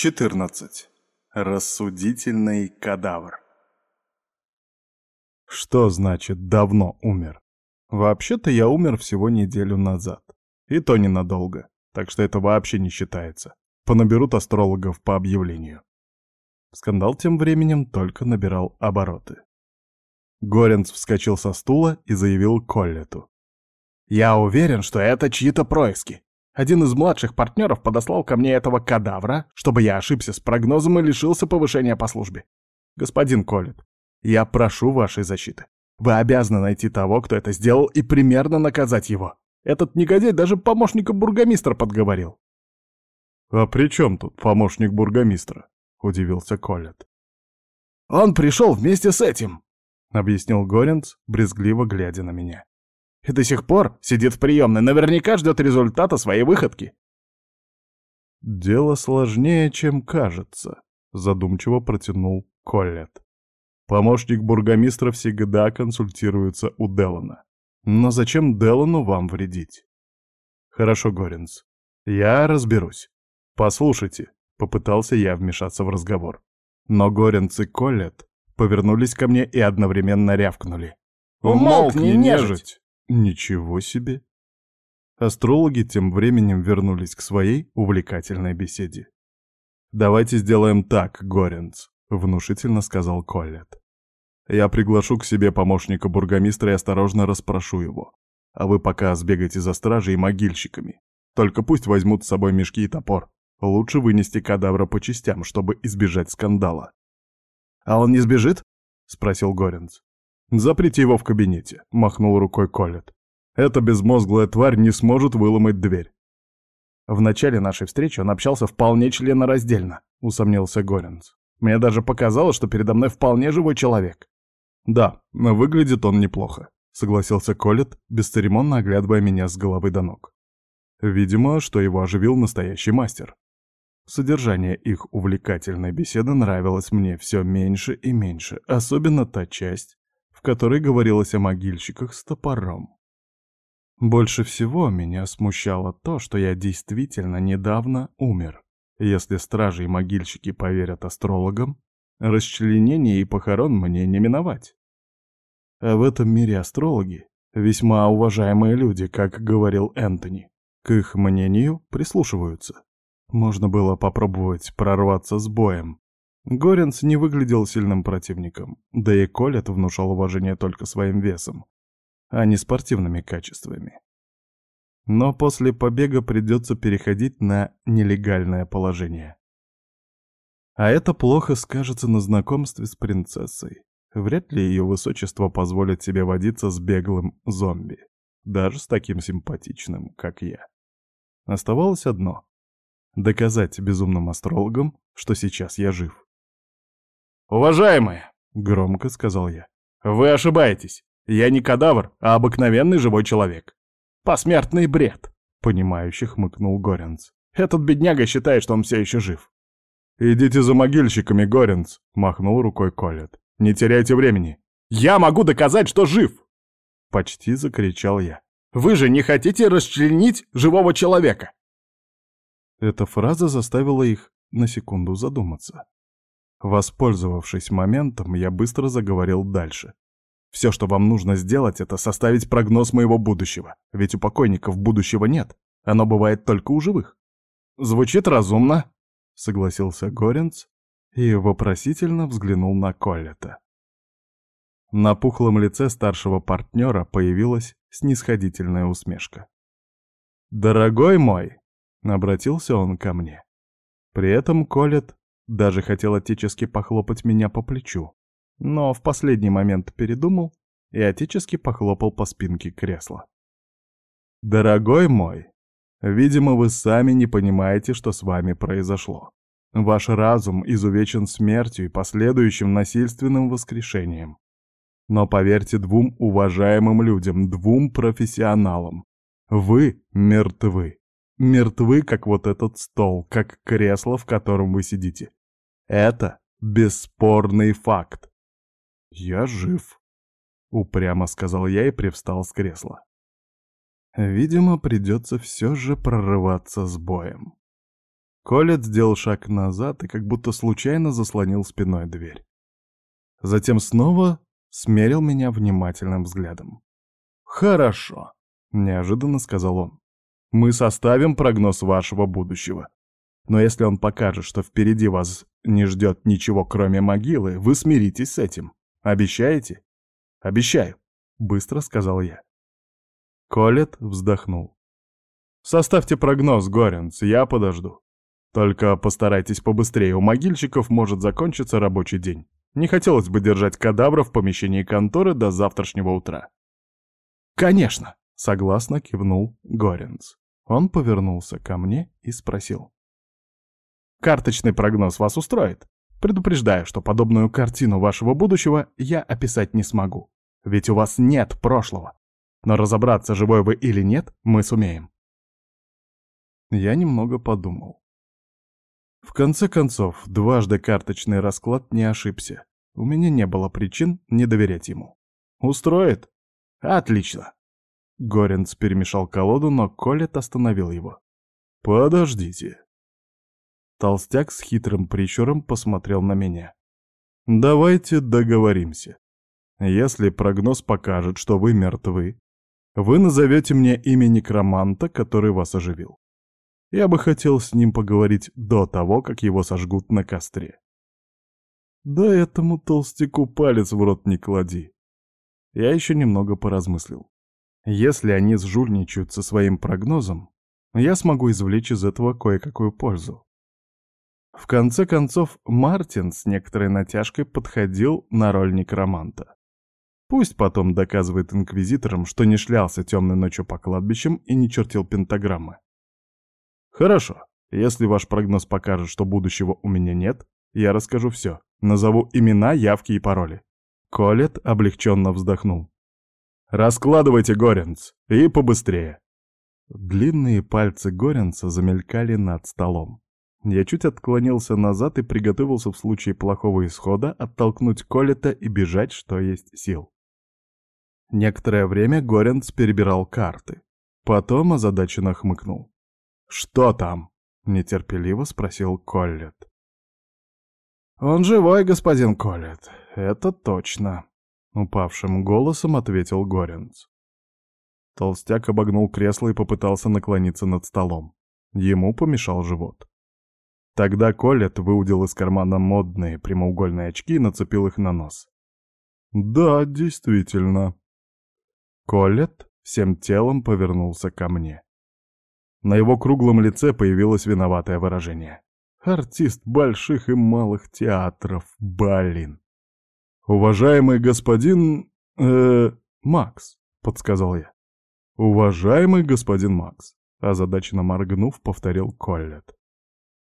14. Рассудительный кадавр. Что значит «давно умер»? Вообще-то я умер всего неделю назад. И то ненадолго, так что это вообще не считается. Понаберут астрологов по объявлению. Скандал тем временем только набирал обороты. Горенц вскочил со стула и заявил Коллету. «Я уверен, что это чьи-то происки. Один из младших партнеров подослал ко мне этого кадавра, чтобы я ошибся с прогнозом и лишился повышения по службе. Господин Коллет, я прошу вашей защиты. Вы обязаны найти того, кто это сделал, и примерно наказать его. Этот негодяй даже помощника бургомистра подговорил. «А при чем тут помощник бургомистра?» — удивился Коллет. «Он пришел вместе с этим», — объяснил Горенц, брезгливо глядя на меня и до сих пор сидит в приемной, наверняка ждет результата своей выходки. «Дело сложнее, чем кажется», — задумчиво протянул Коллет. «Помощник бургомистра всегда консультируется у Делана. Но зачем Делану вам вредить?» «Хорошо, Горинс, я разберусь. Послушайте», — попытался я вмешаться в разговор. Но Горинц и Коллет повернулись ко мне и одновременно рявкнули. «Умолкни, нежить!» Ничего себе! Астрологи тем временем вернулись к своей увлекательной беседе. «Давайте сделаем так, Горенц», — внушительно сказал Коллет. «Я приглашу к себе помощника бургомистра и осторожно расспрошу его. А вы пока сбегайте за стражей и могильщиками. Только пусть возьмут с собой мешки и топор. Лучше вынести кадавра по частям, чтобы избежать скандала». «А он не сбежит?» — спросил Горенц. «Заприте его в кабинете», — махнул рукой Коллет. «Эта безмозглая тварь не сможет выломать дверь». В начале нашей встречи он общался вполне членораздельно, — усомнился Горенц. Мне даже показалось, что передо мной вполне живой человек. «Да, выглядит он неплохо», — согласился Коллет, бесцеремонно оглядывая меня с головы до ног. Видимо, что его оживил настоящий мастер. Содержание их увлекательной беседы нравилось мне все меньше и меньше, особенно та часть, в которой говорилось о могильщиках с топором. Больше всего меня смущало то, что я действительно недавно умер. Если стражи и могильщики поверят астрологам, расчленение и похорон мне не миновать. А в этом мире астрологи — весьма уважаемые люди, как говорил Энтони. К их мнению прислушиваются. Можно было попробовать прорваться с боем, Горенц не выглядел сильным противником, да и Колет внушал уважение только своим весом, а не спортивными качествами. Но после побега придется переходить на нелегальное положение. А это плохо скажется на знакомстве с принцессой. Вряд ли ее высочество позволит себе водиться с беглым зомби, даже с таким симпатичным, как я. Оставалось одно — доказать безумным астрологам, что сейчас я жив. «Уважаемые!» — громко сказал я. «Вы ошибаетесь. Я не кадавр, а обыкновенный живой человек. Посмертный бред!» — понимающе хмыкнул Горенц. «Этот бедняга считает, что он все еще жив». «Идите за могильщиками, Горенц!» — махнул рукой Колет. «Не теряйте времени!» «Я могу доказать, что жив!» Почти закричал я. «Вы же не хотите расчленить живого человека!» Эта фраза заставила их на секунду задуматься. Воспользовавшись моментом, я быстро заговорил дальше. Все, что вам нужно сделать, это составить прогноз моего будущего. Ведь у покойников будущего нет. Оно бывает только у живых. Звучит разумно, согласился Горенц и вопросительно взглянул на Коллета. На пухлом лице старшего партнера появилась снисходительная усмешка. «Дорогой мой!» — обратился он ко мне. При этом Колет даже хотел отечески похлопать меня по плечу, но в последний момент передумал и отечески похлопал по спинке кресла. «Дорогой мой, видимо, вы сами не понимаете, что с вами произошло. Ваш разум изувечен смертью и последующим насильственным воскрешением. Но поверьте двум уважаемым людям, двум профессионалам, вы мертвы. Мертвы, как вот этот стол, как кресло, в котором вы сидите. Это бесспорный факт. «Я жив», — упрямо сказал я и привстал с кресла. Видимо, придется все же прорываться с боем. Колет сделал шаг назад и как будто случайно заслонил спиной дверь. Затем снова смерил меня внимательным взглядом. «Хорошо», — неожиданно сказал он. «Мы составим прогноз вашего будущего. Но если он покажет, что впереди вас не ждет ничего, кроме могилы, вы смиритесь с этим. Обещаете?» «Обещаю», — быстро сказал я. Колет вздохнул. «Составьте прогноз, Горенц, я подожду. Только постарайтесь побыстрее, у могильщиков может закончиться рабочий день. Не хотелось бы держать кадавра в помещении конторы до завтрашнего утра». «Конечно!» — согласно кивнул Горенц. Он повернулся ко мне и спросил. «Карточный прогноз вас устроит? Предупреждаю, что подобную картину вашего будущего я описать не смогу. Ведь у вас нет прошлого. Но разобраться, живой вы или нет, мы сумеем». Я немного подумал. В конце концов, дважды карточный расклад не ошибся. У меня не было причин не доверять ему. «Устроит?» «Отлично!» Горенц перемешал колоду, но Колет остановил его. «Подождите». Толстяк с хитрым прищуром посмотрел на меня. «Давайте договоримся. Если прогноз покажет, что вы мертвы, вы назовете мне имя некроманта, который вас оживил. Я бы хотел с ним поговорить до того, как его сожгут на костре. Да этому толстяку палец в рот не клади. Я еще немного поразмыслил. Если они сжульничают со своим прогнозом, я смогу извлечь из этого кое-какую пользу. В конце концов, Мартин с некоторой натяжкой подходил на роль некроманта. Пусть потом доказывает инквизиторам, что не шлялся темной ночью по кладбищам и не чертил пентаграммы. Хорошо, если ваш прогноз покажет, что будущего у меня нет, я расскажу все. Назову имена, явки и пароли. Колет облегченно вздохнул. «Раскладывайте, Горенц, и побыстрее!» Длинные пальцы Горенца замелькали над столом. Я чуть отклонился назад и приготовился в случае плохого исхода оттолкнуть Колета и бежать, что есть сил. Некоторое время Горенц перебирал карты. Потом озадаченно хмыкнул. «Что там?» — нетерпеливо спросил Коллет. «Он живой, господин Коллет, это точно», — упавшим голосом ответил Горенц. Толстяк обогнул кресло и попытался наклониться над столом. Ему помешал живот. Тогда Коллет выудил из кармана модные прямоугольные очки и нацепил их на нос. «Да, действительно». Коллет всем телом повернулся ко мне. На его круглом лице появилось виноватое выражение. Артист больших и малых театров, блин. «Уважаемый господин... э Макс», — подсказал я. «Уважаемый господин Макс», — озадаченно моргнув, повторил Коллет.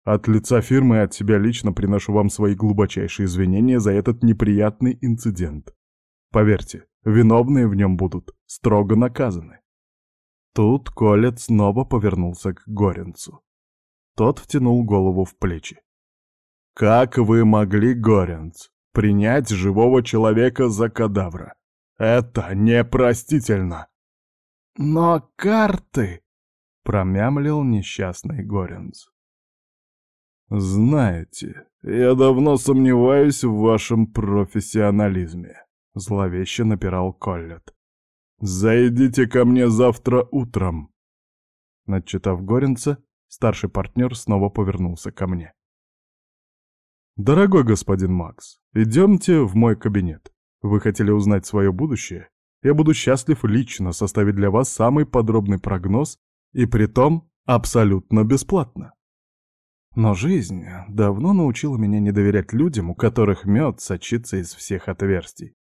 «От лица фирмы и от себя лично приношу вам свои глубочайшие извинения за этот неприятный инцидент. Поверьте, виновные в нем будут строго наказаны». Тут Колет снова повернулся к Горенцу. Тот втянул голову в плечи. «Как вы могли, Горенц, принять живого человека за кадавра? Это непростительно!» «Но карты...» — промямлил несчастный Горенц. «Знаете, я давно сомневаюсь в вашем профессионализме», — зловеще напирал Коллет. «Зайдите ко мне завтра утром!» Начитав Горенца, старший партнер снова повернулся ко мне. «Дорогой господин Макс, идемте в мой кабинет. Вы хотели узнать свое будущее? Я буду счастлив лично составить для вас самый подробный прогноз, и при том абсолютно бесплатно». Но жизнь давно научила меня не доверять людям, у которых мед сочится из всех отверстий.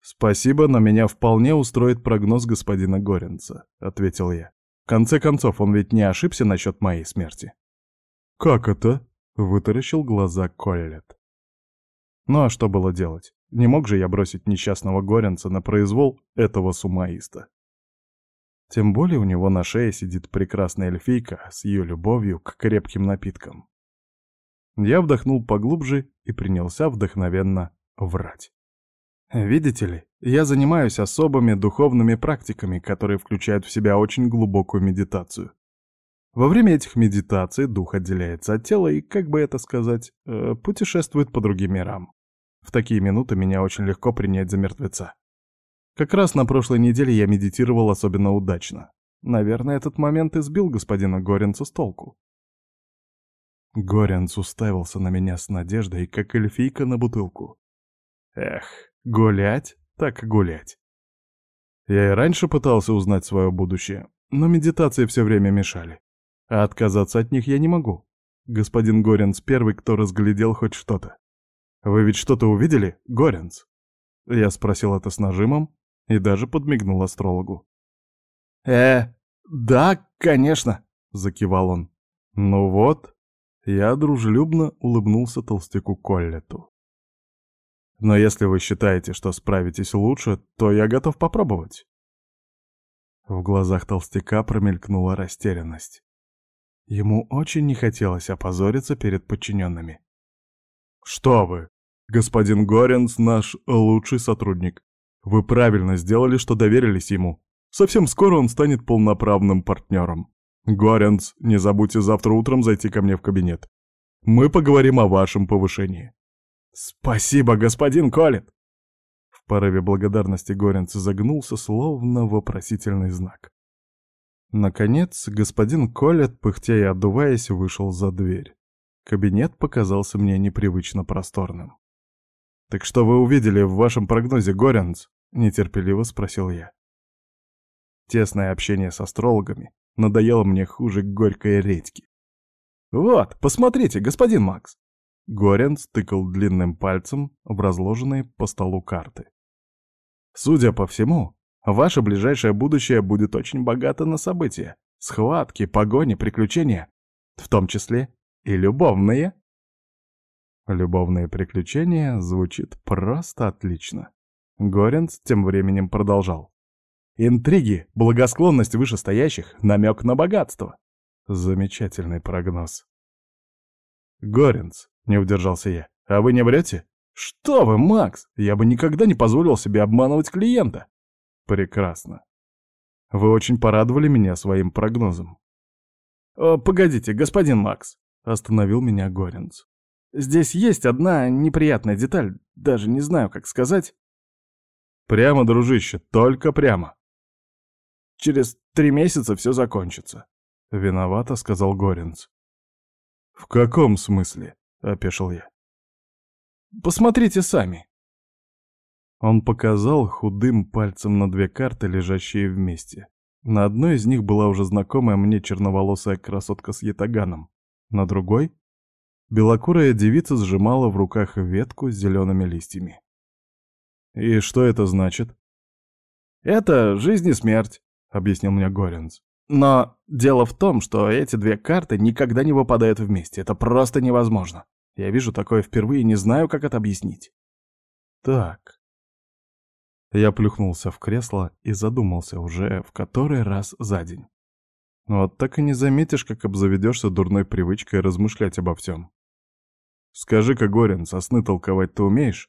«Спасибо, но меня вполне устроит прогноз господина Горенца», — ответил я. «В конце концов, он ведь не ошибся насчет моей смерти». «Как это?» — вытаращил глаза Коллет. Ну а что было делать? Не мог же я бросить несчастного Горенца на произвол этого сумаиста. Тем более у него на шее сидит прекрасная эльфийка с ее любовью к крепким напиткам. Я вдохнул поглубже и принялся вдохновенно врать. Видите ли, я занимаюсь особыми духовными практиками, которые включают в себя очень глубокую медитацию. Во время этих медитаций дух отделяется от тела и, как бы это сказать, э, путешествует по другим мирам. В такие минуты меня очень легко принять за мертвеца. Как раз на прошлой неделе я медитировал особенно удачно. Наверное, этот момент избил господина Горенца с толку. Горенц уставился на меня с надеждой, как эльфийка на бутылку. Эх, гулять так гулять. Я и раньше пытался узнать свое будущее, но медитации все время мешали. А отказаться от них я не могу. Господин Горенц первый, кто разглядел хоть что-то. «Вы ведь что-то увидели, Горенц?» Я спросил это с нажимом, и даже подмигнул астрологу. «Э, да, конечно», — закивал он. «Ну вот», — я дружелюбно улыбнулся толстяку Коллету. «Но если вы считаете, что справитесь лучше, то я готов попробовать». В глазах толстяка промелькнула растерянность. Ему очень не хотелось опозориться перед подчиненными. «Что вы! Господин Горенс наш лучший сотрудник. Вы правильно сделали, что доверились ему. Совсем скоро он станет полноправным партнером. Горенс, не забудьте завтра утром зайти ко мне в кабинет. Мы поговорим о вашем повышении. Спасибо, господин Колет. В порыве благодарности Горенц загнулся, словно вопросительный знак. Наконец, господин Колет, пыхтя и отдуваясь, вышел за дверь. Кабинет показался мне непривычно просторным. «Так что вы увидели в вашем прогнозе, Горенц?» — нетерпеливо спросил я. Тесное общение с астрологами надоело мне хуже горькой редьки. «Вот, посмотрите, господин Макс!» Горенц тыкал длинным пальцем в разложенные по столу карты. «Судя по всему, ваше ближайшее будущее будет очень богато на события, схватки, погони, приключения, в том числе и любовные». Любовные приключения звучит просто отлично. Горенц тем временем продолжал. Интриги, благосклонность вышестоящих, намек на богатство. Замечательный прогноз. Горенц, не удержался я, а вы не врете? Что вы, Макс, я бы никогда не позволил себе обманывать клиента. Прекрасно. Вы очень порадовали меня своим прогнозом. О, погодите, господин Макс, остановил меня Горенц. Здесь есть одна неприятная деталь, даже не знаю, как сказать. Прямо, дружище, только прямо. Через три месяца все закончится. Виновато, сказал Горинц. В каком смысле? Опешил я. Посмотрите сами. Он показал худым пальцем на две карты, лежащие вместе. На одной из них была уже знакомая мне черноволосая красотка с ятаганом. На другой — белокурая девица сжимала в руках ветку с зелеными листьями. «И что это значит?» «Это жизнь и смерть», — объяснил мне Горинс. «Но дело в том, что эти две карты никогда не выпадают вместе. Это просто невозможно. Я вижу такое впервые и не знаю, как это объяснить». «Так». Я плюхнулся в кресло и задумался уже в который раз за день. Вот так и не заметишь, как обзаведешься дурной привычкой размышлять обо всем. Скажи-ка, Горин, со сны толковать ты умеешь?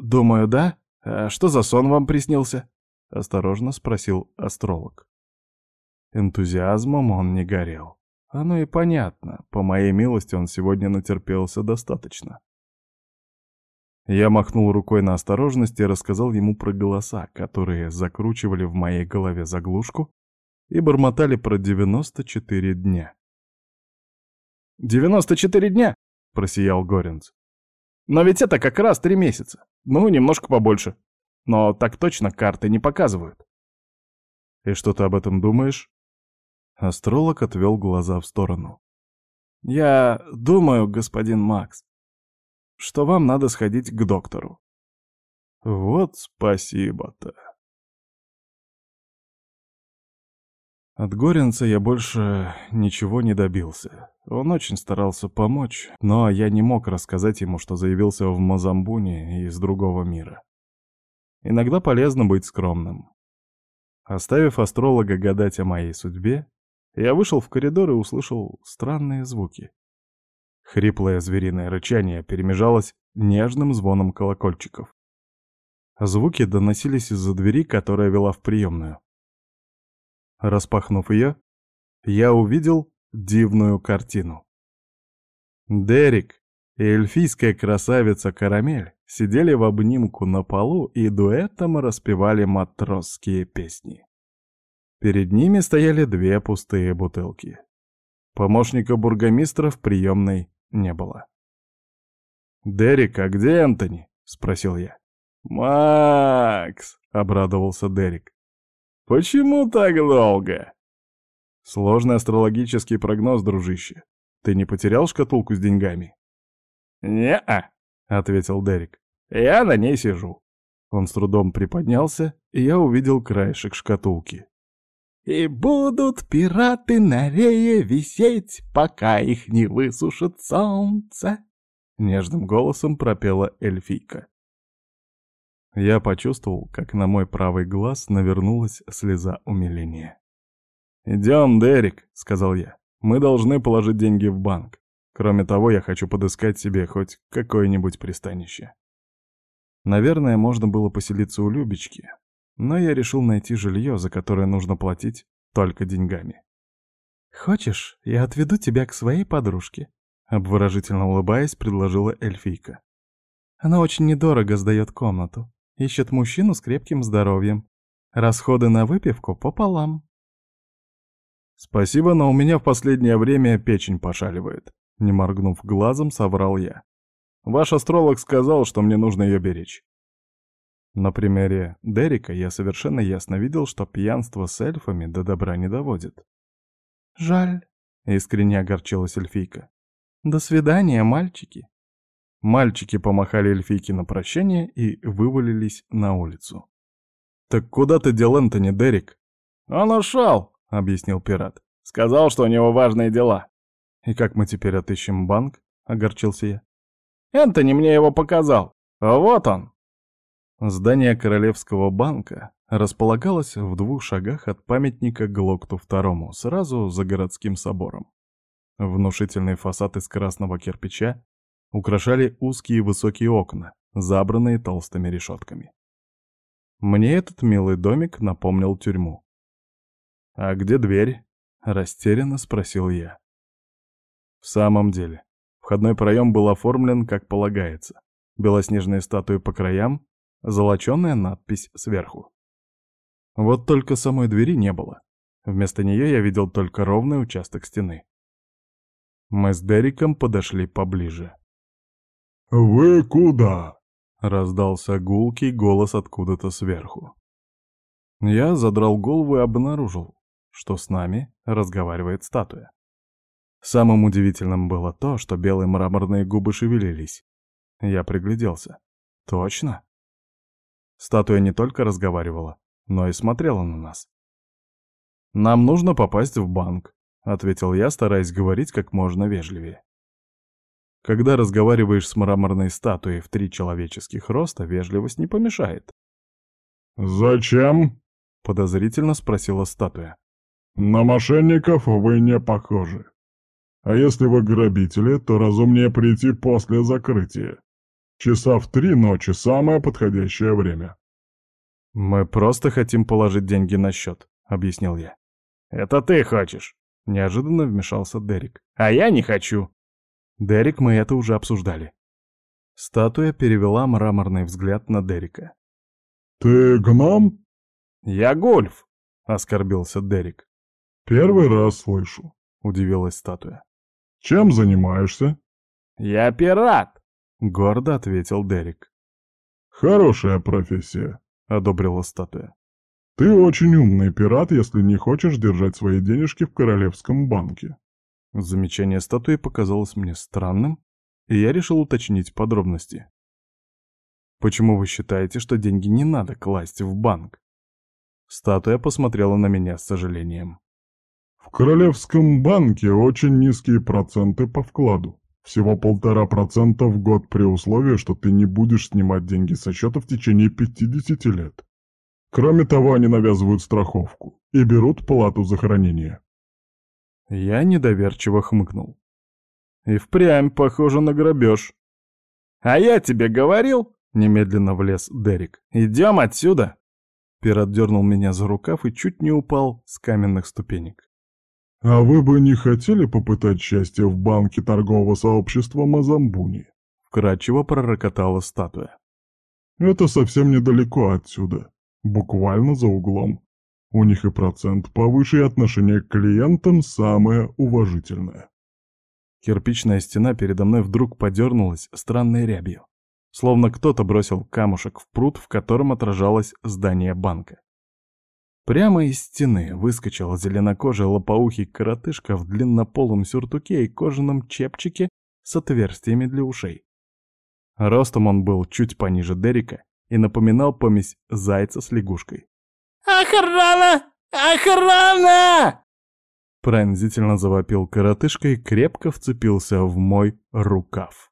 «Думаю, да. А что за сон вам приснился?» — осторожно спросил астролог. Энтузиазмом он не горел. Оно и понятно, по моей милости он сегодня натерпелся достаточно. Я махнул рукой на осторожность и рассказал ему про голоса, которые закручивали в моей голове заглушку и бормотали про 94 дня. «94 дня?» — просиял Горинц. «Но ведь это как раз три месяца. Ну, немножко побольше. Но так точно карты не показывают. И что ты об этом думаешь? Астролог отвел глаза в сторону. Я думаю, господин Макс, что вам надо сходить к доктору. Вот спасибо-то. От Горенца я больше ничего не добился. Он очень старался помочь, но я не мог рассказать ему, что заявился в Мазамбуне из другого мира. Иногда полезно быть скромным. Оставив астролога гадать о моей судьбе, я вышел в коридор и услышал странные звуки. Хриплое звериное рычание перемежалось нежным звоном колокольчиков. Звуки доносились из-за двери, которая вела в приемную. Распахнув ее, я увидел дивную картину. Дерек и эльфийская красавица Карамель сидели в обнимку на полу и дуэтом распевали матросские песни. Перед ними стояли две пустые бутылки. Помощника бургомистра в приемной не было. «Дерек, а где Энтони?» — спросил я. «Макс!» — обрадовался Дерек. «Почему так долго?» «Сложный астрологический прогноз, дружище. Ты не потерял шкатулку с деньгами?» «Не-а», — ответил Дерек. «Я на ней сижу». Он с трудом приподнялся, и я увидел краешек шкатулки. «И будут пираты на рее висеть, пока их не высушит солнце», — нежным голосом пропела эльфийка. Я почувствовал, как на мой правый глаз навернулась слеза умиления. «Идем, Дерек», — сказал я. «Мы должны положить деньги в банк. Кроме того, я хочу подыскать себе хоть какое-нибудь пристанище. Наверное, можно было поселиться у Любечки, но я решил найти жилье, за которое нужно платить только деньгами. «Хочешь, я отведу тебя к своей подружке?» Обворожительно улыбаясь, предложила эльфийка. «Она очень недорого сдает комнату. Ищет мужчину с крепким здоровьем. Расходы на выпивку пополам». «Спасибо, но у меня в последнее время печень пошаливает. Не моргнув глазом, соврал я. Ваш астролог сказал, что мне нужно ее беречь. На примере Дерека я совершенно ясно видел, что пьянство с эльфами до добра не доводит. «Жаль», — искренне огорчилась эльфийка. «До свидания, мальчики». Мальчики помахали эльфийке на прощание и вывалились на улицу. «Так куда ты дел Энтони, Дерек?» «Он ушел», — объяснил пират. «Сказал, что у него важные дела». «И как мы теперь отыщем банк?» — огорчился я. «Энтони мне его показал. Вот он!» Здание Королевского банка располагалось в двух шагах от памятника Глокту II, сразу за городским собором. Внушительный фасад из красного кирпича украшали узкие высокие окна, забранные толстыми решетками. Мне этот милый домик напомнил тюрьму. «А где дверь?» — растерянно спросил я. В самом деле, входной проем был оформлен как полагается. Белоснежные статуи по краям, золоченая надпись сверху. Вот только самой двери не было. Вместо нее я видел только ровный участок стены. Мы с Дериком подошли поближе. «Вы куда?» — раздался гулкий голос откуда-то сверху. Я задрал голову и обнаружил, что с нами разговаривает статуя. Самым удивительным было то, что белые мраморные губы шевелились. Я пригляделся. Точно? Статуя не только разговаривала, но и смотрела на нас. «Нам нужно попасть в банк», — ответил я, стараясь говорить как можно вежливее. Когда разговариваешь с мраморной статуей в три человеческих роста, вежливость не помешает. «Зачем?» — подозрительно спросила статуя. «На мошенников вы не похожи. А если вы грабители, то разумнее прийти после закрытия. Часа в три ночи — самое подходящее время. «Мы просто хотим положить деньги на счет», — объяснил я. «Это ты хочешь?» — неожиданно вмешался Дерек. «А я не хочу». «Дерек, мы это уже обсуждали». Статуя перевела мраморный взгляд на Дерека. «Ты гном?» «Я гольф», — оскорбился Дерек. «Первый раз слышу», — удивилась статуя. «Чем занимаешься?» «Я пират», — гордо ответил Дерек. «Хорошая профессия», — одобрила статуя. «Ты очень умный пират, если не хочешь держать свои денежки в Королевском банке». Замечание статуи показалось мне странным, и я решил уточнить подробности. «Почему вы считаете, что деньги не надо класть в банк?» Статуя посмотрела на меня с сожалением. В Королевском банке очень низкие проценты по вкладу. Всего полтора процента в год при условии, что ты не будешь снимать деньги со счета в течение 50 лет. Кроме того, они навязывают страховку и берут плату за хранение. Я недоверчиво хмыкнул. И впрямь похоже на грабеж. «А я тебе говорил?» — немедленно влез Дерек. «Идем отсюда!» Пират дернул меня за рукав и чуть не упал с каменных ступенек. «А вы бы не хотели попытать счастье в банке торгового сообщества Мазамбуни?» Вкратчиво пророкотала статуя. «Это совсем недалеко отсюда, буквально за углом. У них и процент повыше, и отношение к клиентам самое уважительное». Кирпичная стена передо мной вдруг подернулась странной рябью. Словно кто-то бросил камушек в пруд, в котором отражалось здание банка. Прямо из стены выскочил зеленокожий лопоухий коротышка в длиннополом сюртуке и кожаном чепчике с отверстиями для ушей. Ростом он был чуть пониже Дерека и напоминал помесь зайца с лягушкой. «Охрана! Охрана!» Пронзительно завопил коротышка и крепко вцепился в мой рукав.